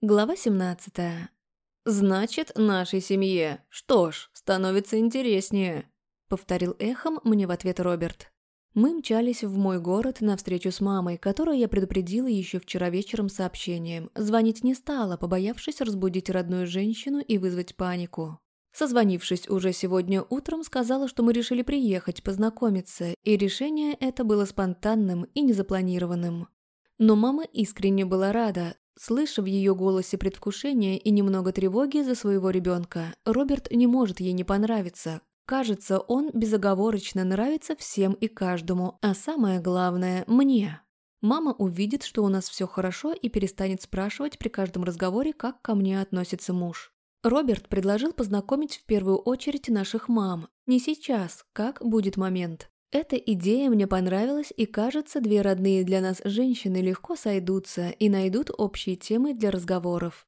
Глава 17. «Значит, нашей семье. Что ж, становится интереснее», — повторил эхом мне в ответ Роберт. Мы мчались в мой город на встречу с мамой, которую я предупредила еще вчера вечером сообщением. Звонить не стала, побоявшись разбудить родную женщину и вызвать панику. Созвонившись уже сегодня утром, сказала, что мы решили приехать, познакомиться, и решение это было спонтанным и незапланированным. Но мама искренне была рада, слыша в ее голосе предвкушение и немного тревоги за своего ребенка. Роберт не может ей не понравиться. Кажется, он безоговорочно нравится всем и каждому, а самое главное – мне. Мама увидит, что у нас все хорошо и перестанет спрашивать при каждом разговоре, как ко мне относится муж. Роберт предложил познакомить в первую очередь наших мам. Не сейчас, как будет момент. Эта идея мне понравилась, и кажется, две родные для нас женщины легко сойдутся и найдут общие темы для разговоров.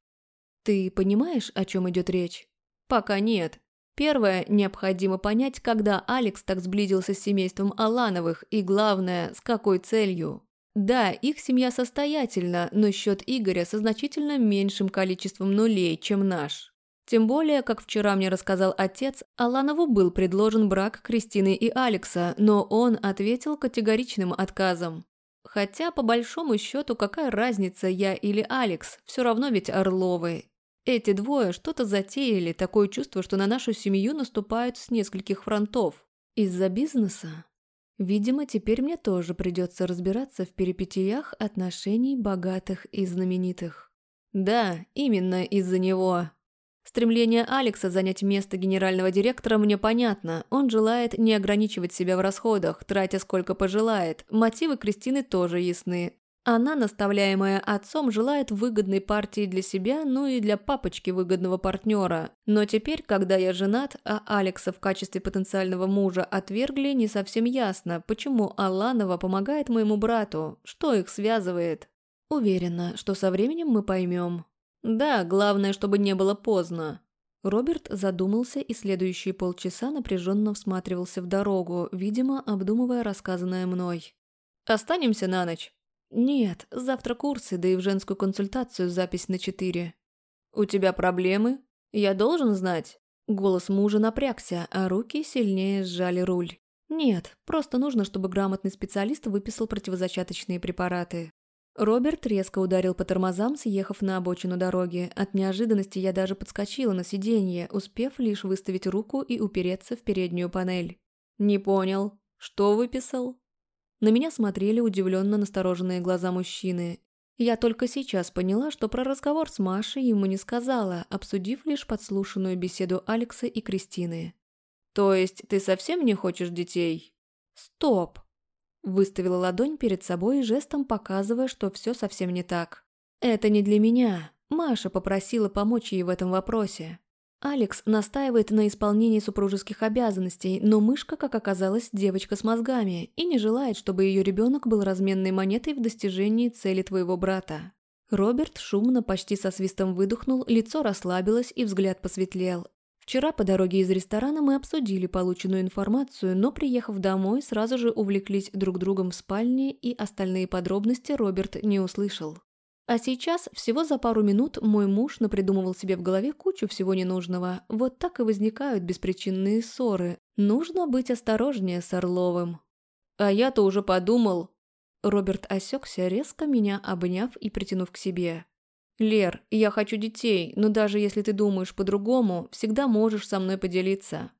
Ты понимаешь, о чем идет речь? Пока нет. Первое, необходимо понять, когда Алекс так сблизился с семейством Алановых, и главное, с какой целью. Да, их семья состоятельна, но счет Игоря со значительно меньшим количеством нулей, чем наш. Тем более, как вчера мне рассказал отец, Аланову был предложен брак Кристины и Алекса, но он ответил категоричным отказом. Хотя, по большому счету, какая разница, я или Алекс, все равно ведь Орловы. Эти двое что-то затеяли, такое чувство, что на нашу семью наступают с нескольких фронтов. Из-за бизнеса? Видимо, теперь мне тоже придется разбираться в перипетиях отношений богатых и знаменитых. Да, именно из-за него. Стремление Алекса занять место генерального директора мне понятно. Он желает не ограничивать себя в расходах, тратя сколько пожелает. Мотивы Кристины тоже ясны. Она, наставляемая отцом, желает выгодной партии для себя, ну и для папочки выгодного партнера. Но теперь, когда я женат, а Алекса в качестве потенциального мужа отвергли, не совсем ясно, почему Аланова помогает моему брату, что их связывает. Уверена, что со временем мы поймем. «Да, главное, чтобы не было поздно». Роберт задумался и следующие полчаса напряженно всматривался в дорогу, видимо, обдумывая рассказанное мной. «Останемся на ночь?» «Нет, завтра курсы, да и в женскую консультацию запись на четыре». «У тебя проблемы? Я должен знать?» Голос мужа напрягся, а руки сильнее сжали руль. «Нет, просто нужно, чтобы грамотный специалист выписал противозачаточные препараты. Роберт резко ударил по тормозам, съехав на обочину дороги. От неожиданности я даже подскочила на сиденье, успев лишь выставить руку и упереться в переднюю панель. «Не понял. Что выписал?» На меня смотрели удивленно настороженные глаза мужчины. Я только сейчас поняла, что про разговор с Машей ему не сказала, обсудив лишь подслушанную беседу Алекса и Кристины. «То есть ты совсем не хочешь детей?» «Стоп!» Выставила ладонь перед собой, жестом показывая, что все совсем не так. «Это не для меня. Маша попросила помочь ей в этом вопросе. Алекс настаивает на исполнении супружеских обязанностей, но мышка, как оказалось, девочка с мозгами и не желает, чтобы ее ребенок был разменной монетой в достижении цели твоего брата. Роберт шумно, почти со свистом выдохнул, лицо расслабилось и взгляд посветлел. Вчера по дороге из ресторана мы обсудили полученную информацию, но, приехав домой, сразу же увлеклись друг другом в спальне, и остальные подробности Роберт не услышал. А сейчас, всего за пару минут, мой муж напридумывал себе в голове кучу всего ненужного. Вот так и возникают беспричинные ссоры. Нужно быть осторожнее с Орловым. А я-то уже подумал... Роберт осекся, резко меня обняв и притянув к себе. «Лер, я хочу детей, но даже если ты думаешь по-другому, всегда можешь со мной поделиться».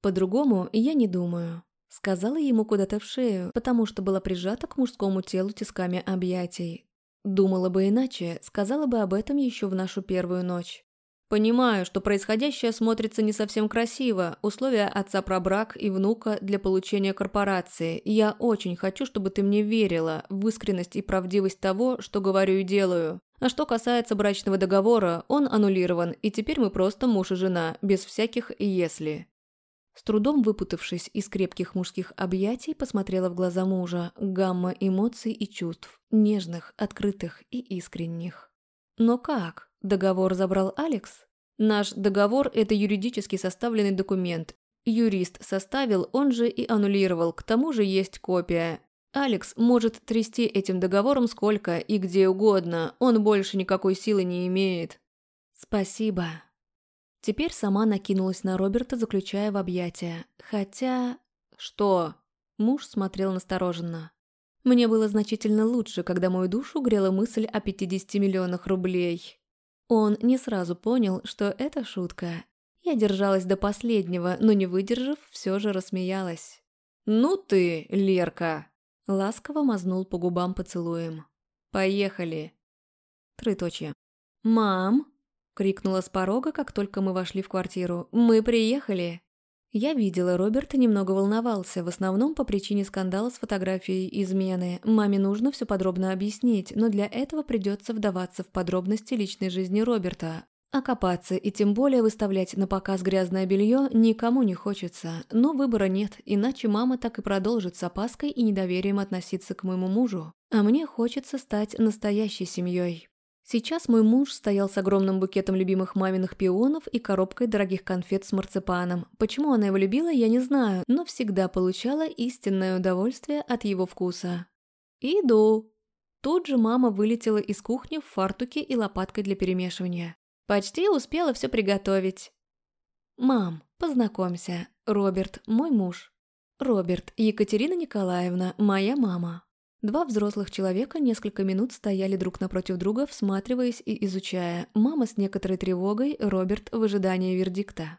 «По-другому я не думаю», — сказала ему куда-то в шею, потому что была прижата к мужскому телу тисками объятий. Думала бы иначе, сказала бы об этом еще в нашу первую ночь. Понимаю, что происходящее смотрится не совсем красиво, условия отца про брак и внука для получения корпорации. Я очень хочу, чтобы ты мне верила в искренность и правдивость того, что говорю и делаю. А что касается брачного договора, он аннулирован, и теперь мы просто муж и жена, без всяких «если». С трудом выпутавшись из крепких мужских объятий, посмотрела в глаза мужа, гамма эмоций и чувств, нежных, открытых и искренних. Но как? Договор забрал Алекс? Наш договор – это юридически составленный документ. Юрист составил, он же и аннулировал, к тому же есть копия. Алекс может трясти этим договором сколько и где угодно, он больше никакой силы не имеет. Спасибо. Теперь сама накинулась на Роберта, заключая в объятия. Хотя... Что? Муж смотрел настороженно. Мне было значительно лучше, когда мою душу грела мысль о 50 миллионах рублей. Он не сразу понял, что это шутка. Я держалась до последнего, но не выдержав, все же рассмеялась. «Ну ты, Лерка!» Ласково мазнул по губам поцелуем. «Поехали!» Трыточье. «Мам!» — крикнула с порога, как только мы вошли в квартиру. «Мы приехали!» Я видела, Роберт немного волновался, в основном по причине скандала с фотографией измены. Маме нужно все подробно объяснить, но для этого придется вдаваться в подробности личной жизни Роберта. Окопаться и тем более выставлять на показ грязное белье никому не хочется, но выбора нет, иначе мама так и продолжит с опаской и недоверием относиться к моему мужу. А мне хочется стать настоящей семьей. Сейчас мой муж стоял с огромным букетом любимых маминых пионов и коробкой дорогих конфет с марципаном. Почему она его любила, я не знаю, но всегда получала истинное удовольствие от его вкуса. «Иду». Тут же мама вылетела из кухни в фартуке и лопаткой для перемешивания. Почти успела все приготовить. «Мам, познакомься. Роберт, мой муж. Роберт, Екатерина Николаевна, моя мама». Два взрослых человека несколько минут стояли друг напротив друга, всматриваясь и изучая. Мама с некоторой тревогой, Роберт в ожидании вердикта.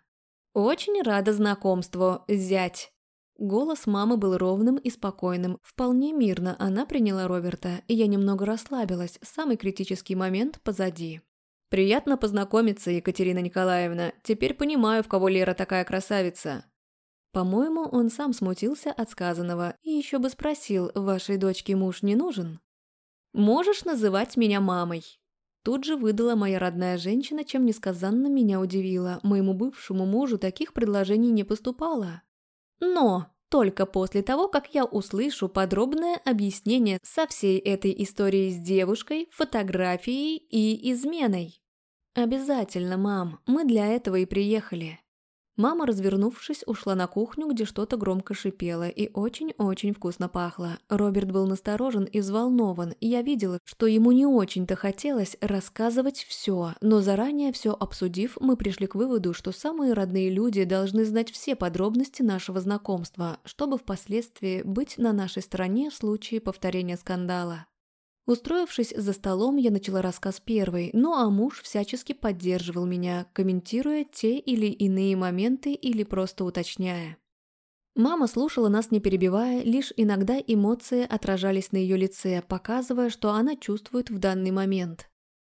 «Очень рада знакомству, зять!» Голос мамы был ровным и спокойным. Вполне мирно она приняла Роберта, и я немного расслабилась. Самый критический момент позади. «Приятно познакомиться, Екатерина Николаевна. Теперь понимаю, в кого Лера такая красавица. По-моему, он сам смутился от сказанного и еще бы спросил, вашей дочке муж не нужен? «Можешь называть меня мамой». Тут же выдала моя родная женщина, чем несказанно меня удивила. Моему бывшему мужу таких предложений не поступало. Но только после того, как я услышу подробное объяснение со всей этой историей с девушкой, фотографией и изменой. Обязательно, мам, мы для этого и приехали. Мама, развернувшись, ушла на кухню, где что-то громко шипело и очень-очень вкусно пахло. Роберт был насторожен и взволнован, и я видела, что ему не очень-то хотелось рассказывать все, но заранее все обсудив, мы пришли к выводу, что самые родные люди должны знать все подробности нашего знакомства, чтобы впоследствии быть на нашей стороне в случае повторения скандала. Устроившись за столом, я начала рассказ первой, ну а муж всячески поддерживал меня, комментируя те или иные моменты или просто уточняя. Мама слушала нас не перебивая, лишь иногда эмоции отражались на ее лице, показывая, что она чувствует в данный момент.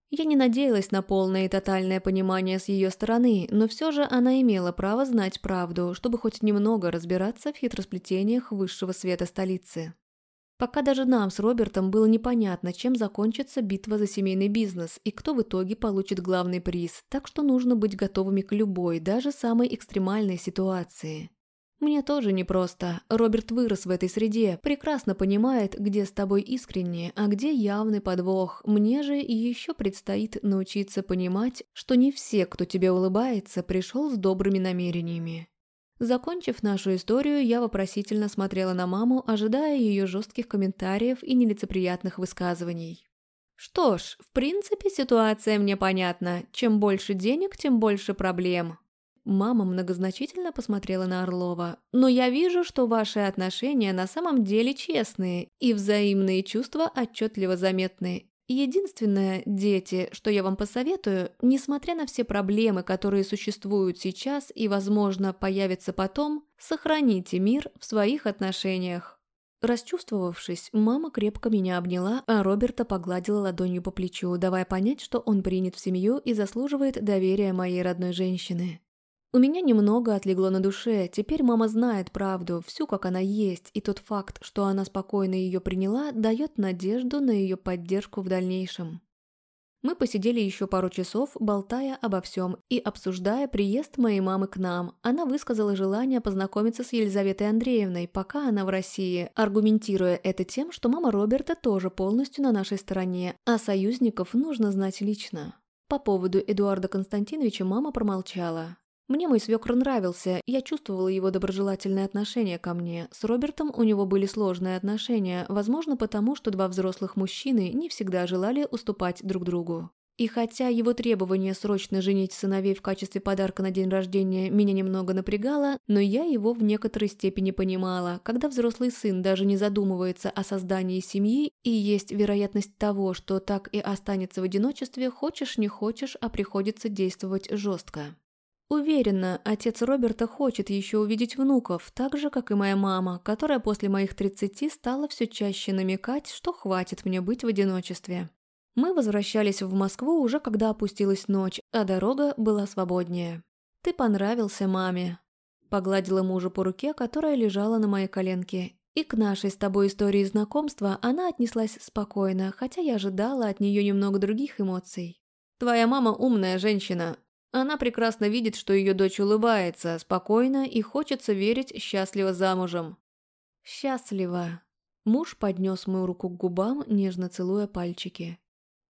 Я не надеялась на полное и тотальное понимание с ее стороны, но все же она имела право знать правду, чтобы хоть немного разбираться в хитросплетениях высшего света столицы. Пока даже нам с Робертом было непонятно, чем закончится битва за семейный бизнес и кто в итоге получит главный приз, так что нужно быть готовыми к любой, даже самой экстремальной ситуации. Мне тоже непросто. Роберт вырос в этой среде, прекрасно понимает, где с тобой искренне, а где явный подвох. Мне же еще предстоит научиться понимать, что не все, кто тебе улыбается, пришел с добрыми намерениями. Закончив нашу историю, я вопросительно смотрела на маму, ожидая ее жестких комментариев и нелицеприятных высказываний. «Что ж, в принципе, ситуация мне понятна. Чем больше денег, тем больше проблем». Мама многозначительно посмотрела на Орлова. «Но я вижу, что ваши отношения на самом деле честные, и взаимные чувства отчетливо заметны. Единственное, дети, что я вам посоветую, несмотря на все проблемы, которые существуют сейчас и, возможно, появятся потом, сохраните мир в своих отношениях. Расчувствовавшись, мама крепко меня обняла, а Роберта погладила ладонью по плечу, давая понять, что он принят в семью и заслуживает доверия моей родной женщины. У меня немного отлегло на душе, теперь мама знает правду, всю как она есть, и тот факт, что она спокойно ее приняла, дает надежду на ее поддержку в дальнейшем. Мы посидели еще пару часов, болтая обо всем и обсуждая приезд моей мамы к нам. Она высказала желание познакомиться с Елизаветой Андреевной, пока она в России, аргументируя это тем, что мама Роберта тоже полностью на нашей стороне, а союзников нужно знать лично. По поводу Эдуарда Константиновича мама промолчала. Мне мой свекр нравился, я чувствовала его доброжелательное отношение ко мне. С Робертом у него были сложные отношения, возможно потому, что два взрослых мужчины не всегда желали уступать друг другу. И хотя его требование срочно женить сыновей в качестве подарка на день рождения меня немного напрягало, но я его в некоторой степени понимала, когда взрослый сын даже не задумывается о создании семьи и есть вероятность того, что так и останется в одиночестве, хочешь не хочешь, а приходится действовать жестко. Уверена, отец Роберта хочет еще увидеть внуков, так же, как и моя мама, которая после моих 30 стала все чаще намекать, что хватит мне быть в одиночестве. Мы возвращались в Москву уже когда опустилась ночь, а дорога была свободнее. «Ты понравился маме», – погладила мужа по руке, которая лежала на моей коленке. И к нашей с тобой истории знакомства она отнеслась спокойно, хотя я ожидала от нее немного других эмоций. «Твоя мама умная женщина, она прекрасно видит, что ее дочь улыбается, спокойно и хочется верить счастливо замужем. Счастливо. Муж поднес мою руку к губам, нежно целуя пальчики.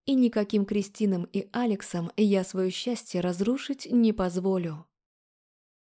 И никаким Кристинам и Алексам я свое счастье разрушить не позволю.